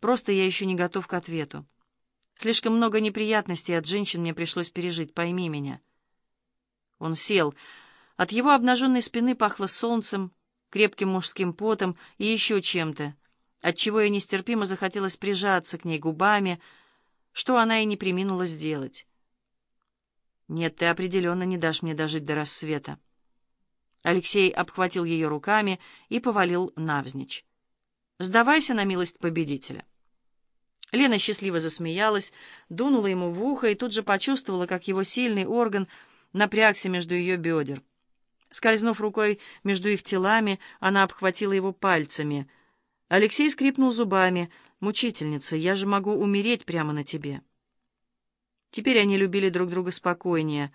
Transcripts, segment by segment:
Просто я еще не готов к ответу. Слишком много неприятностей от женщин мне пришлось пережить, пойми меня. Он сел. От его обнаженной спины пахло солнцем, крепким мужским потом и еще чем-то, отчего ей нестерпимо захотелось прижаться к ней губами, что она и не приминула сделать. «Нет, ты определенно не дашь мне дожить до рассвета». Алексей обхватил ее руками и повалил навзничь. «Сдавайся на милость победителя». Лена счастливо засмеялась, дунула ему в ухо и тут же почувствовала, как его сильный орган напрягся между ее бедер. Скользнув рукой между их телами, она обхватила его пальцами. Алексей скрипнул зубами. «Мучительница, я же могу умереть прямо на тебе». Теперь они любили друг друга спокойнее.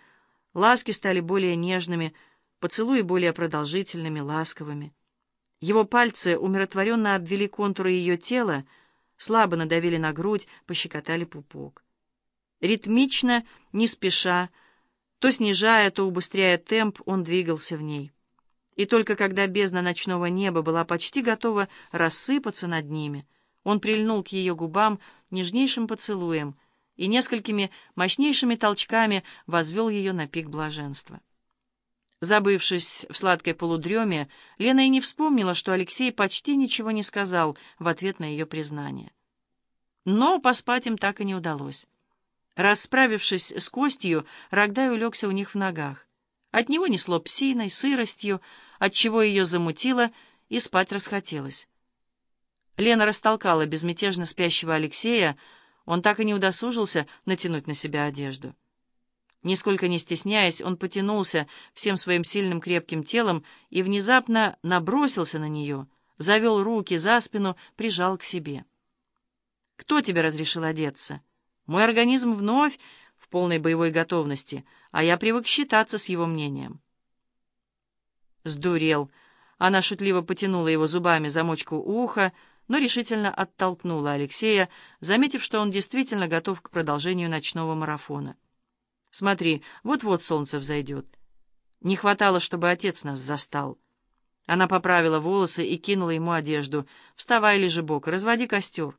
Ласки стали более нежными, поцелуи более продолжительными, ласковыми. Его пальцы умиротворенно обвели контуры ее тела, слабо надавили на грудь, пощекотали пупок. Ритмично, не спеша, то снижая, то убыстряя темп, он двигался в ней. И только когда бездна ночного неба была почти готова рассыпаться над ними, он прильнул к ее губам нежнейшим поцелуем и несколькими мощнейшими толчками возвел ее на пик блаженства. Забывшись в сладкой полудреме, Лена и не вспомнила, что Алексей почти ничего не сказал в ответ на ее признание. Но поспать им так и не удалось. Расправившись с костью, Рогдай улегся у них в ногах. От него несло псиной, сыростью, отчего ее замутило, и спать расхотелось. Лена растолкала безмятежно спящего Алексея, он так и не удосужился натянуть на себя одежду. Нисколько не стесняясь, он потянулся всем своим сильным крепким телом и внезапно набросился на нее, завел руки за спину, прижал к себе. «Кто тебе разрешил одеться? Мой организм вновь в полной боевой готовности, а я привык считаться с его мнением». Сдурел. Она шутливо потянула его зубами замочку уха, но решительно оттолкнула Алексея, заметив, что он действительно готов к продолжению ночного марафона. Смотри, вот-вот солнце взойдет. Не хватало, чтобы отец нас застал. Она поправила волосы и кинула ему одежду. «Вставай, лежебок, разводи костер».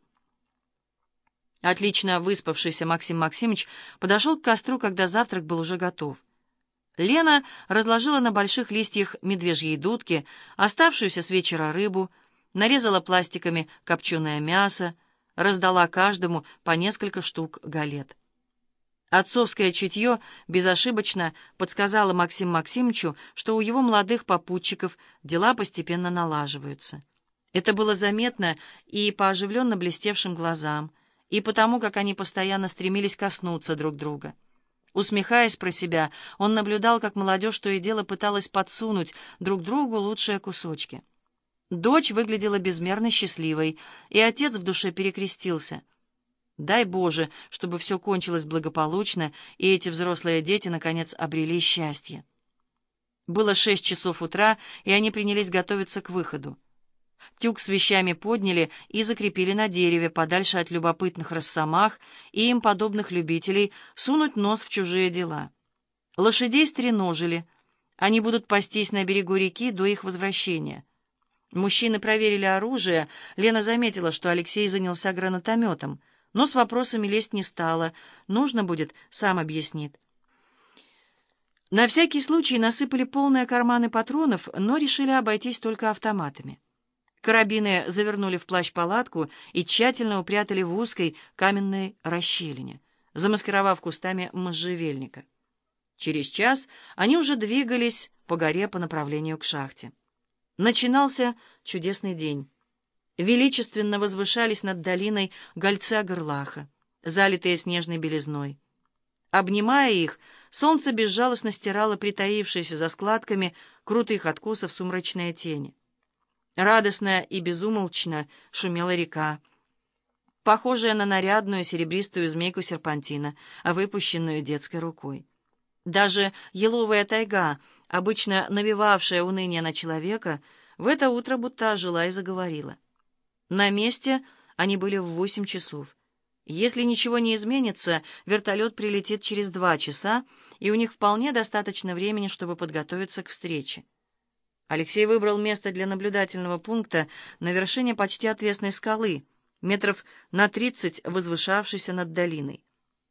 Отлично выспавшийся Максим Максимович подошел к костру, когда завтрак был уже готов. Лена разложила на больших листьях медвежьей дудки, оставшуюся с вечера рыбу, нарезала пластиками копченое мясо, раздала каждому по несколько штук галет. Отцовское чутье безошибочно подсказало Максиму Максимовичу, что у его молодых попутчиков дела постепенно налаживаются. Это было заметно и по оживленно блестевшим глазам, и потому, как они постоянно стремились коснуться друг друга. Усмехаясь про себя, он наблюдал, как молодежь то и дело пыталась подсунуть друг другу лучшие кусочки. Дочь выглядела безмерно счастливой, и отец в душе перекрестился — Дай Боже, чтобы все кончилось благополучно, и эти взрослые дети, наконец, обрели счастье. Было шесть часов утра, и они принялись готовиться к выходу. Тюк с вещами подняли и закрепили на дереве, подальше от любопытных росомах и им подобных любителей сунуть нос в чужие дела. Лошадей стреножили. Они будут пастись на берегу реки до их возвращения. Мужчины проверили оружие. Лена заметила, что Алексей занялся гранатометом — но с вопросами лезть не стала. Нужно будет, сам объяснит. На всякий случай насыпали полные карманы патронов, но решили обойтись только автоматами. Карабины завернули в плащ-палатку и тщательно упрятали в узкой каменной расщелине, замаскировав кустами можжевельника. Через час они уже двигались по горе по направлению к шахте. Начинался чудесный день. Величественно возвышались над долиной гольца горлаха, залитые снежной белизной. Обнимая их, солнце безжалостно стирало притаившиеся за складками крутых откосов сумрачные тени. Радостная и безумолчно шумела река, похожая на нарядную серебристую змейку серпантина, выпущенную детской рукой. Даже еловая тайга, обычно навевавшая уныние на человека, в это утро будто ожила и заговорила. На месте они были в восемь часов. Если ничего не изменится, вертолет прилетит через два часа, и у них вполне достаточно времени, чтобы подготовиться к встрече. Алексей выбрал место для наблюдательного пункта на вершине почти отвесной скалы, метров на тридцать возвышавшийся над долиной.